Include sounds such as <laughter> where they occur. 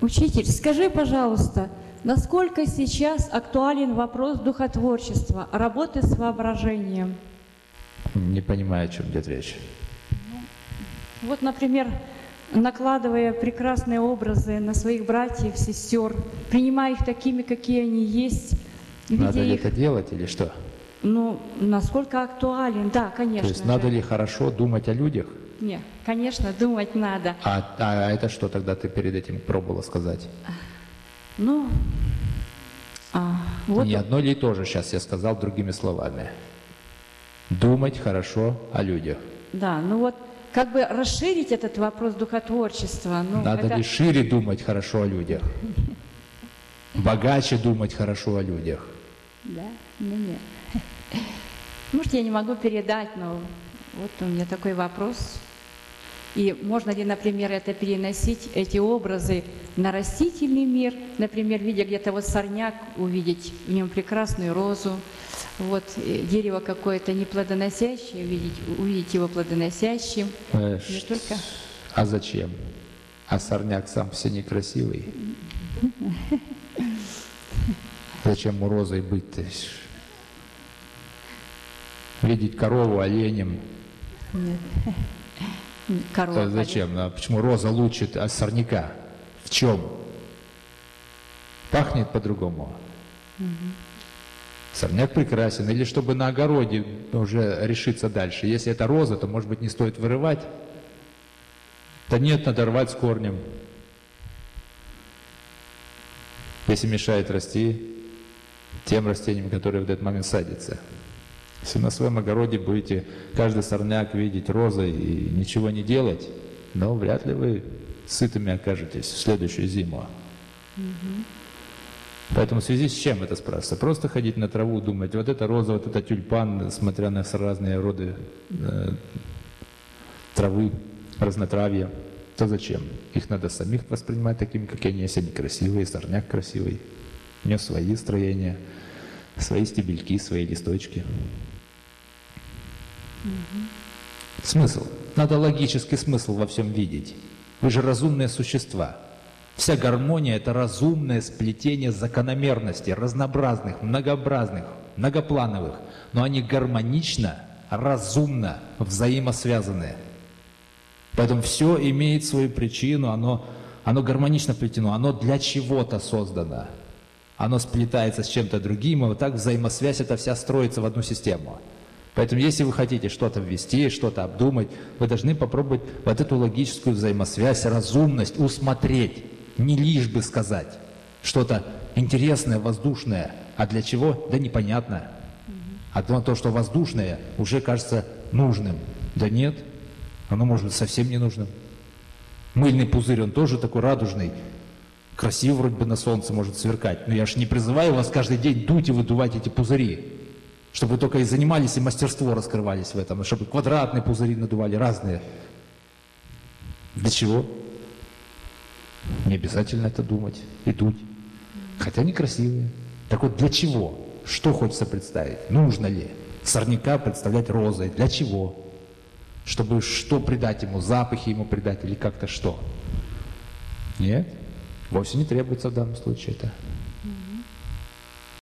Учитель, скажи, пожалуйста, насколько сейчас актуален вопрос духотворчества, работы с воображением? Не понимаю, о чем идет речь. Вот, например, накладывая прекрасные образы на своих братьев, сестер, принимая их такими, какие они есть, Надо ли их, это делать или что? ну, насколько актуален, да, конечно То есть же. надо ли хорошо думать о людях? Нет, конечно, думать надо. А, а это что тогда ты перед этим пробовала сказать? Ну, а, вот, Не одно ли то же сейчас я сказал другими словами. Думать хорошо о людях. да, ну вот, как бы расширить этот вопрос духотворчества. Ну, Надо это- ли шире думать хорошо о людях? Богаче думать хорошо о людях. Да, ну нет. Может, я не могу передать, но вот у меня такой вопрос. И можно ли, например, это переносить, эти образы, на растительный мир, например, видя где-то вот сорняк, увидеть в нем прекрасную розу, вот э, дерево какое-то неплодоносящее, увидеть, увидеть его плодоносящим. Э, Не только. А зачем? А сорняк сам все некрасивый. Зачем ему розой быть-то? Видеть корову оленем. <laughs> Корова. То зачем? А почему роза лучше от сорняка? В чем? Пахнет по-другому. Сорняк прекрасен. Или чтобы на огороде уже решиться дальше. Если это роза, то, может быть, не стоит вырывать. Да нет, надо рвать с корнем. Если мешает расти тем растениям, которые в этот момент садятся. Если на своем огороде будете каждый сорняк видеть розой и ничего не делать, но вряд ли вы сытыми окажетесь в следующую зиму. Поэтому в связи с чем это спрашивается? Просто ходить на траву, думать, вот это роза, вот это тюльпан, смотря на разные роды э, травы, разнотравья, то зачем? Их надо самих воспринимать такими, какие они есть. Они красивые, сорняк красивый. У него свои строения, свои стебельки, свои листочки. Смысл. Надо логический смысл во всем видеть. Вы же разумные существа. Вся гармония – это разумное сплетение закономерностей, разнообразных, многообразных, многоплановых. Но они гармонично, разумно взаимосвязаны. Поэтому все имеет свою причину, оно, оно гармонично плетено, оно для чего-то создано. Оно сплетается с чем-то другим, и вот так взаимосвязь эта вся строится в одну систему. Поэтому если вы хотите что-то ввести, что-то обдумать, вы должны попробовать вот эту логическую взаимосвязь, разумность усмотреть, не лишь бы сказать что-то интересное, воздушное. А для чего? Да непонятно. А то, то, что воздушное, уже кажется нужным. Да нет, оно может быть совсем не нужным. Мыльный пузырь, он тоже такой радужный. Красиво вроде бы на солнце может сверкать. Но я же не призываю вас каждый день дуть и выдувать эти пузыри. Чтобы только и занимались, и мастерство раскрывались в этом. Чтобы квадратные пузыри надували, разные. Для чего? Не обязательно это думать и дуть. Хотя они красивые. Так вот, для чего? Что хочется представить? Нужно ли сорняка представлять розой? Для чего? Чтобы что придать ему? Запахи ему придать или как-то что? Нет? Вовсе не требуется в данном случае это.